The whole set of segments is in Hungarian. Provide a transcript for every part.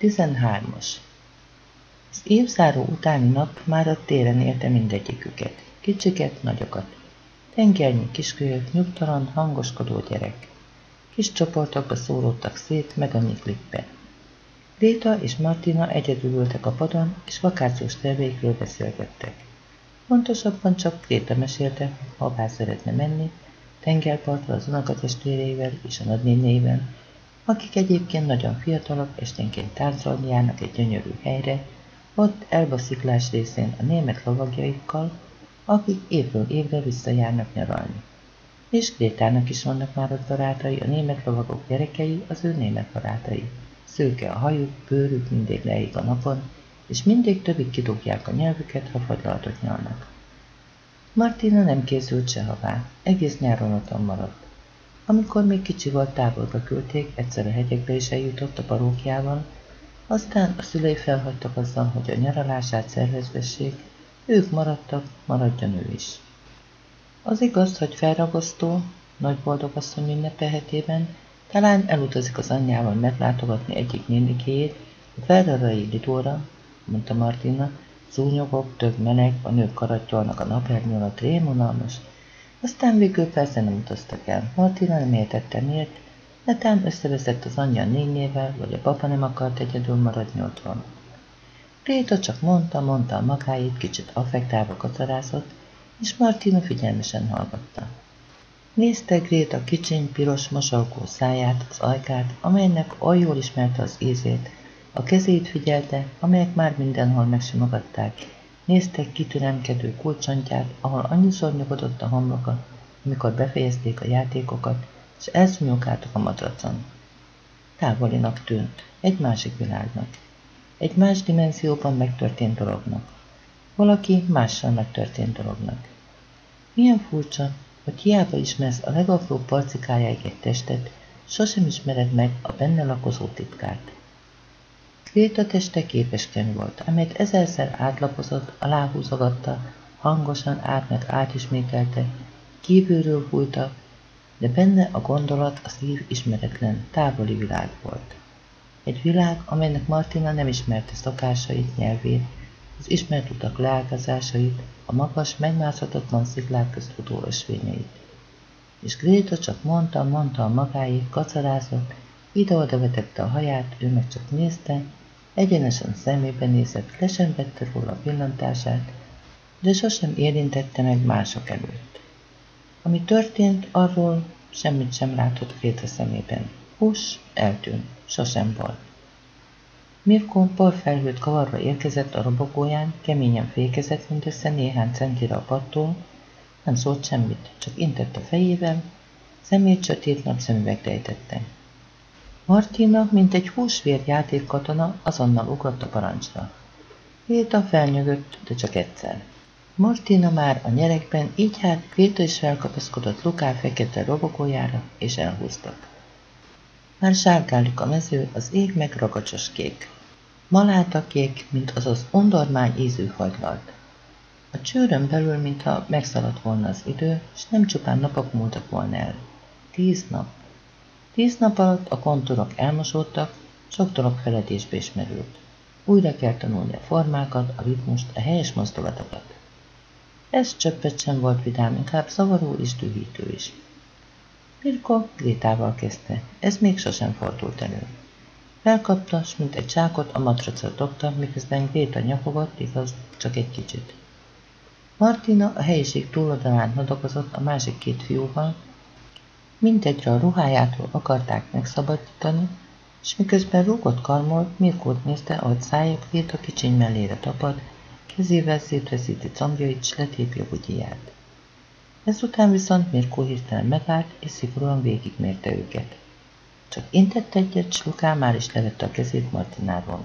13-as Az évzáró utáni nap már a téren érte mindegyiküket, kicsiket, nagyokat. Tengernyi kiskölyök, nyugtalan, hangoskodó gyerek. Kis csoportokba szóródtak szét, meg a nyiklikbe. Réta és Martina egyedül ültek a padon, és vakációs terveikről beszélgettek. Pontosabban csak Réta mesélte, hová szeretne menni, tengerpartra az unokatestvéreivel és a nagynénével, akik egyébként nagyon fiatalok, esténként táncolni járnak egy gyönyörű helyre, ott Elba sziklás részén a német lovagjaikkal, akik évről évre visszajárnak nyaralni. És Grétának is vannak már ott barátai, a német lovagok gyerekei, az ő német barátai. Szőke a hajuk, bőrük mindig leég a napon, és mindig többig kidugják a nyelvüket, ha fagylaltot nyalnak. Martina nem készült sehová, egész nyáron otthon maradt. Amikor még kicsi volt, távolba küldték, egyszer a hegyekbe is eljutott a parókjával, aztán a szülei felhagytak azzal, hogy a nyaralását szervezvessék, ők maradtak, maradjon ő is. Az igaz, hogy felragasztó, nagy boldogasszony ünnepelhetében, talán elutazik az anyjával meglátogatni egyik nénikéjét, a Ferrarai Lidóra, mondta Martina, zúnyogok, több meleg, a nők karattyolnak a napernyő alatt rémunalmas, aztán végül persze nem utaztak el. Martina nem értette miért, netán összeveszett az anyja nényével, vagy a papa nem akart egyedül maradni otthon. Réta csak mondta, mondta a magáit, kicsit affektálva kacarázott, és Martina figyelmesen hallgatta. Nézte Gréta kicsiny, piros, mosolygó száját, az ajkát, amelynek oly jól ismerte az ízét, a kezét figyelte, amelyek már mindenhol megsimogatták, Néztek kitüremkedő kulcsontját, ahol annyiszor nyugodott a homloka, amikor befejezték a játékokat, és elszúnyogáltak a matracon. Távolinak tűnt, egy másik világnak. Egy más dimenzióban megtörtént dolognak. Valaki mással megtörtént dolognak. Milyen furcsa, hogy hiába ismersz a legapróbb parcikájáig egy testet, sosem ismered meg a benne lakozó titkát. Kréta teste képesken volt, amelyet ezerszer átlapozott, aláhúzogatta, hangosan át meg átismételte, kívülről fújta, de benne a gondolat, a szív ismeretlen, távoli világ volt. Egy világ, amelynek Martina nem ismerte szokásait, nyelvét, az ismert utak leágazásait, a magas, megmászhatatlan sziklák közt futó ösvényeit. És Gréta csak mondta, mondta a magáit, kacarázott, ide-oda vetette a haját, ő meg csak nézte, Egyenesen szemébe nézett, le sem vette róla a pillantását, de sosem érintette meg mások előtt. Ami történt, arról semmit sem látott két a szemében. Hús eltűnt, sosem volt. Mirko felhőt kavarva érkezett a robogóján, keményen fékezett mindössze néhány centire a pattól, nem szólt semmit, csak intett a fejével, szemét sötét napszemüveg rejtette. Martina, mint egy húsvér játékkatona, azonnal ugrott a parancsra. Héta felnyögött, de csak egyszer. Martina már a nyerekben, így hát Péta is felkapaszkodott Luká fekete robogójára, és elhúztak. Már sárgálik a mező, az ég meg ragacsos kék. Maláta kék, mint az az undormány ízű hagylalt. A csőrön belül, mintha megszaladt volna az idő, és nem csupán napok múltak volna el. Tíz nap. Tíz nap alatt a kontúrok elmosódtak, sok dolog feledésbe ismerült. Újra kell tanulni a formákat, a ritmust, a helyes mozdulatokat. Ez csöppet sem volt vidám, inkább zavaró és dühítő is. Mirko Grétával kezdte, ez még sosem fordult elő. Felkapta, s mint egy csákot a matracra dobta, miközben Gréta nyafogott, igaz, csak egy kicsit. Martina a helyiség túloldalán nadokozott a másik két fiúval, Mindegyre a ruhájától akarták megszabadítani, és miközben rúgott karmol, Mirkót nézte, ahogy szájuk a kicsiny mellére tapad, kezével szétveszíti combjait, s letépje bugyiját. Ezután viszont Mirkó hirtelen megállt, és szigorúan végigmérte őket. Csak intett egyet, s Luká már is levette a kezét Martináról.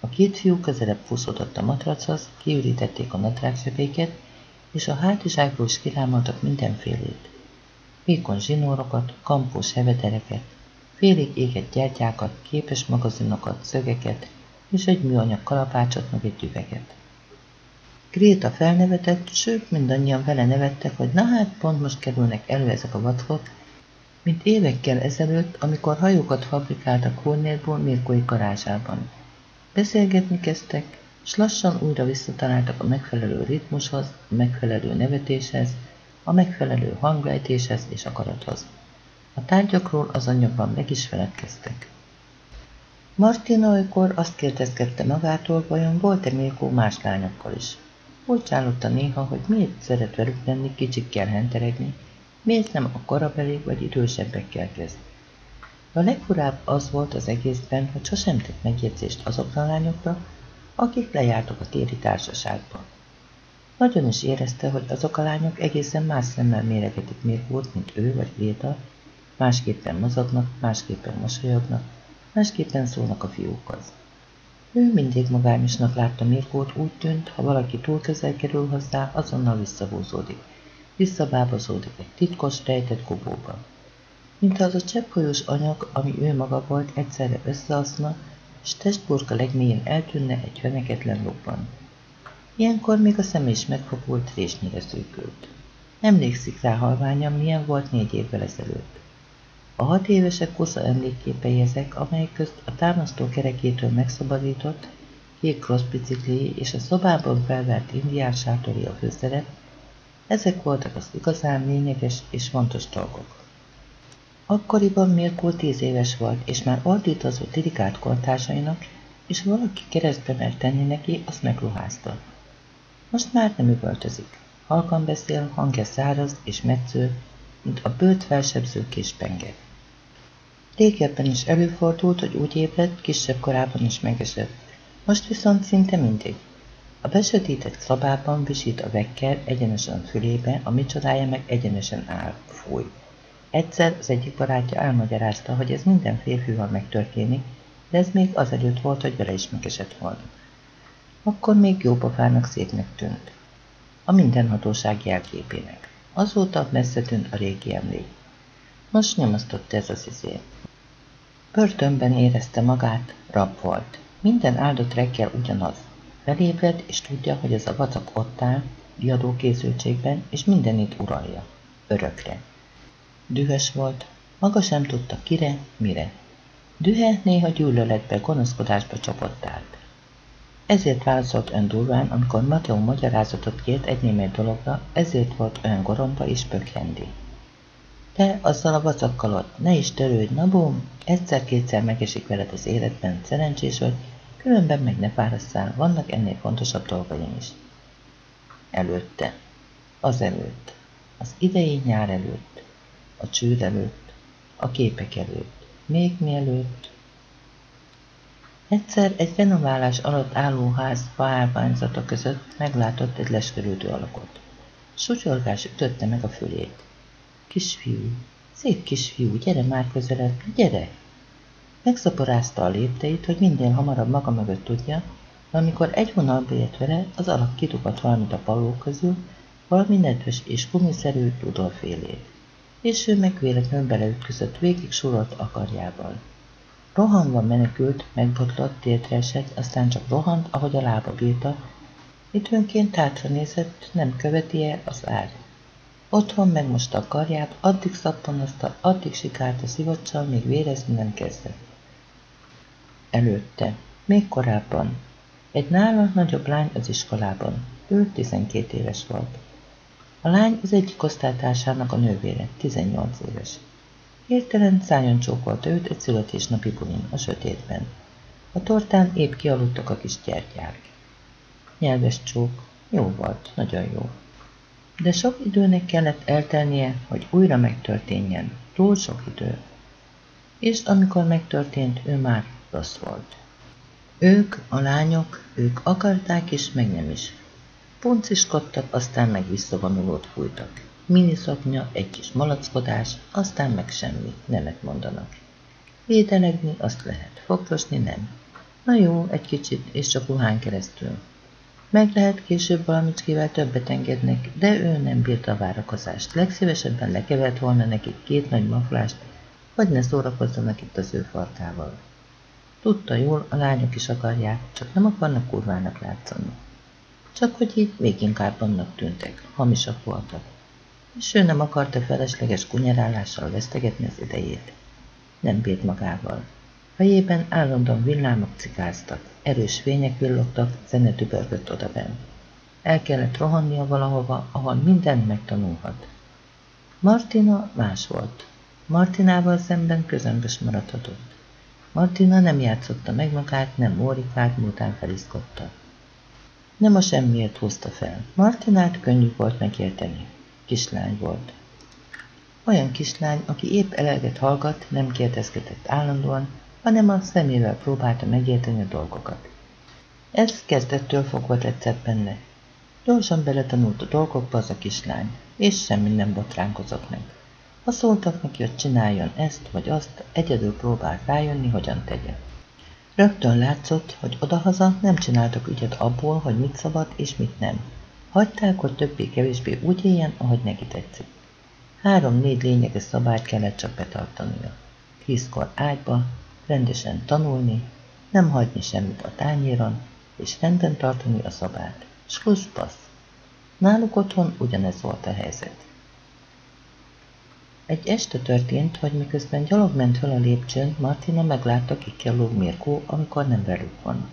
A két fiú közelebb puszodott a matrachoz, kiürítették a nadrágsebéket, és a hátizsákból is kirámoltak mindenfélét vékony zsinórokat, kampós hevedereket, félig égett gyertyákat, képes magazinokat, szögeket, és egy műanyag kalapácsot, meg egy üveget. Gréta felnevetett, sőt, mindannyian vele nevettek, hogy na hát, pont most kerülnek elő ezek a vackok, mint évekkel ezelőtt, amikor hajókat fabrikáltak Hornérból Mirkói garázsában. Beszélgetni kezdtek, s lassan újra visszataláltak a megfelelő ritmushoz, a megfelelő nevetéshez, a megfelelő hanglejtéshez és akarathoz. A tárgyakról az anyagban meg is feledkeztek. Martina olykor azt kérdezgette magától, vajon volt-e Mirkó más lányokkal is. Úgy csálotta néha, hogy miért szeret velük lenni, kicsikkel henteregni, miért nem a korabeli vagy idősebbekkel kezd. A legfurább az volt az egészben, hogy sosem tett megjegyzést azokra a lányokra, akik lejártak a téri társaságba. Nagyon is érezte, hogy azok a lányok egészen más szemmel méregetik Mirkót, mint ő vagy Véda, másképpen mozognak, másképpen mosolyognak, másképpen szólnak a fiúkhoz. Ő mindig magányosnak látta Mirkót, úgy tűnt, ha valaki túl közel kerül hozzá, azonnal visszahúzódik. Visszabábozódik egy titkos, rejtett kubóba. Mintha az a cseppfolyós anyag, ami ő maga volt, egyszerre összeaszna, s testburka legmélyén eltűnne egy feneketlen lukban. Ilyenkor még a szem is megfogult résnyire szűkült. Emlékszik rá halványan, milyen volt négy évvel ezelőtt. A hat évesek kusza emlékképei ezek, amelyek közt a támasztó kerekétől megszabadított, kék crossbicikli és a szobában felvert indián sátori a főszerep, ezek voltak az igazán lényeges és fontos dolgok. Akkoriban Mirkó tíz éves volt, és már ordítozott Irikát kortársainak, és valaki keresztbe mert tenni neki, azt megruházta. Most már nem üvöltözik. Halkan beszél, hangja száraz és metsző, mint a bőt felsebző kis penge. Régebben is előfordult, hogy úgy ébredt, kisebb korában is megesett. Most viszont szinte mindig. A besötített szobában visít a vekker egyenesen fülébe, a micsodája meg egyenesen áll, fúj. Egyszer az egyik barátja elmagyarázta, hogy ez minden férfival megtörténik, de ez még azelőtt volt, hogy vele is megesett volna. Akkor még jópofának szépnek tűnt. A mindenhatóság jelképének. Azóta messze tűnt a régi emlék. Most nyomasztott ez az izé. Börtönben érezte magát, rab volt. Minden áldott reggel ugyanaz. Felébred, és tudja, hogy ez a vacak ott áll, diadókészültségben, és mindenit uralja. Örökre. Dühös volt, maga sem tudta kire, mire. Dühe néha gyűlöletbe, gonoszkodásba csapott át. Ezért válaszolt ön durván, amikor Mateó magyarázatot kért egy némely dologra, ezért volt olyan goromba és pökhendi. Te azzal a vacakkal ott, ne is törődj, na bum, egyszer-kétszer megesik veled az életben, szerencsés vagy, különben meg ne fárasszál, vannak ennél fontosabb dolgaim is. Előtte, az előtt, az idei nyár előtt, a csőd előtt, a képek előtt, még mielőtt. Egyszer egy renoválás alatt álló ház faállványzata között meglátott egy leskerülő alakot. Sutyorgás ütötte meg a fülét. Kisfiú, szép kisfiú, gyere már közelebb, gyere! Megszaporázta a lépteit, hogy minél hamarabb maga mögött tudja, amikor egy vonalba ért vele, az alak kidugott valamit a paló közül, valami nedves és gumiszerű tudorfélét és ő meg véletlenül beleütközött végig sorolt akarjával. Rohanva menekült, megbotlott, tétre esett, aztán csak rohant, ahogy a lába bírta, időnként tátra nézett, nem követi el az ár. Otthon megmosta a karját, addig szappanozta, addig sikált a szivacsal, míg vérezni nem kezdett. Előtte, még korábban, egy nála nagyobb lány az iskolában, ő 12 éves volt. A lány az egyik osztálytársának a nővére, 18 éves. Hirtelen szájon csókolta őt egy születésnapi bulin, a sötétben. A tortán épp kialudtak a kis gyertyák. Nyelves csók, jó volt, nagyon jó. De sok időnek kellett eltelnie, hogy újra megtörténjen, túl sok idő. És amikor megtörtént, ő már rossz volt. Ők, a lányok, ők akarták is, meg nem is. Punciskodtak, aztán meg visszavonulót fújtak. Miniszoknya, egy kis malackodás, aztán meg semmi, nemet mondanak. Védelegni azt lehet, fogdosni nem. Na jó, egy kicsit, és csak ruhán keresztül. Meg lehet később valamicskével többet engednek, de ő nem bírta a várakozást. Legszívesebben lekevert volna nekik két nagy maflást, vagy ne szórakozzanak itt az ő farkával. Tudta jól, a lányok is akarják, csak nem akarnak kurvának látszani csak hogy itt még inkább annak tűntek, hamisak voltak. És ő nem akarta felesleges kunyerálással vesztegetni az idejét. Nem bírt magával. Fejében állandóan villámok cikáztak, erős fények villogtak, zene tübörgött odaben. El kellett rohannia valahova, ahol mindent megtanulhat. Martina más volt. Martinával szemben közömbös maradhatott. Martina nem játszotta meg magát, nem Mórikát, miután feliszkotta. Nem a semmiért hozta fel. Martinát könnyű volt megérteni. Kislány volt. Olyan kislány, aki épp eleget hallgat, nem kérdezgetett állandóan, hanem a szemével próbálta megérteni a dolgokat. Ez kezdettől fogva tetszett benne. Gyorsan beletanult a dolgokba az a kislány, és semmi nem botránkozott meg. Ha szóltak neki, hogy csináljon ezt vagy azt, egyedül próbált rájönni, hogyan tegye. Rögtön látszott, hogy odahaza nem csináltak ügyet abból, hogy mit szabad és mit nem. Hagyták, hogy többé-kevésbé úgy éljen, ahogy neki tetszik. Három-négy lényeges szabályt kellett csak betartania. Tízkor ágyba, rendesen tanulni, nem hagyni semmit a tányéron, és renden tartani a szabát. Slusz passz. Náluk otthon ugyanez volt a helyzet. Egy este történt, hogy miközben gyalog ment fel a lépcsőn, Martina meglátta, kikkel lóg Mirkó, amikor nem velük van.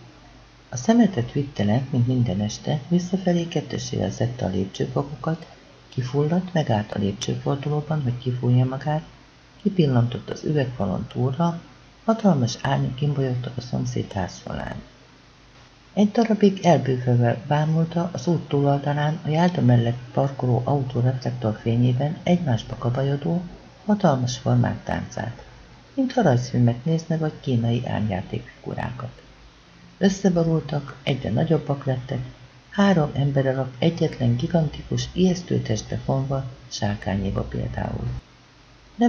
A szemetet vitte le, mint minden este, visszafelé kettősével zette a lépcsőfokokat, kifulladt, megállt a lépcsőfordulóban, hogy kifújja magát, kipillantott az üvegfalon túlra, hatalmas árnyak imbolyogtak a szomszéd házfalán. Egy darabig elbűvölve bámulta az út túloldalán a járda mellett parkoló autó reflektor fényében egymásba kabajodó, hatalmas formák táncát, mintha rajzfilmet nézne vagy kínai árnyátékfigurákat. Összeborultak, egyre nagyobbak lettek, három ember alak egyetlen gigantikus, ijesztő testbe fonva, sárkányéba például.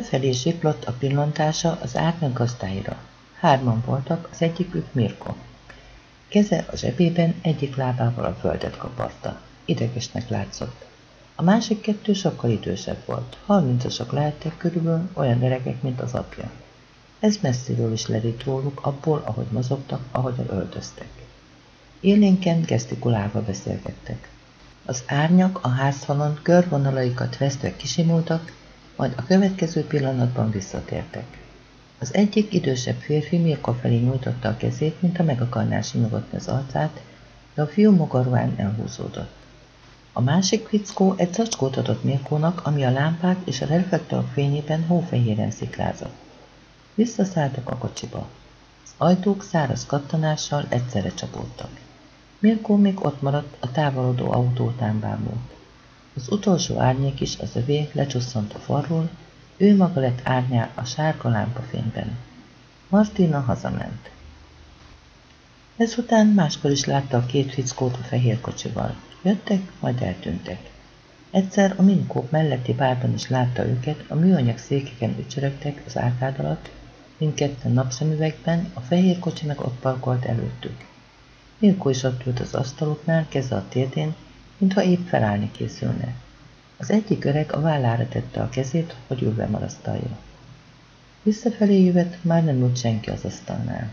felé zsiplott a pillantása az árnyak gazdáira. Hárman voltak, az egyikük Mirko. Keze a zsebében egyik lábával a földet kaparta. Idegesnek látszott. A másik kettő sokkal idősebb volt. Harmincasok lehettek körülbelül olyan öregek, mint az apja. Ez messziről is lerít róluk abból, ahogy mozogtak, ahogyan öltöztek. Élénken gesztikulálva beszélgettek. Az árnyak a házfalon körvonalaikat vesztve kisimultak, majd a következő pillanatban visszatértek. Az egyik idősebb férfi Mirko felé nyújtotta a kezét, mint a meg akarná simogatni az arcát, de a fiú mogarván elhúzódott. A másik fickó egy zacskót adott Mirkónak, ami a lámpák és a reflektorok fényében hófehéren sziklázott. Visszaszálltak a kocsiba. Az ajtók száraz kattanással egyszerre csapódtak. Mirkó még ott maradt, a távolodó autó bámult. Az utolsó árnyék is az övé lecsusszant a falról, ő maga lett árnyá a sárga lámpafényben. Martina hazament. Ezután máskor is látta a két fickót a fehér kocsival. Jöttek, majd eltűntek. Egyszer a minkók melletti bárban is látta őket, a műanyag székeken ücsörögtek az árkád alatt, mindketten napszemüvegben, a fehér kocsi meg ott parkolt előttük. Milkó is ott ült az asztaloknál, keze a térdén, mintha épp felállni készülne. Az egyik öreg a vállára tette a kezét, hogy ülve marasztalja. Visszafelé jövet, már nem ült senki az asztalnál.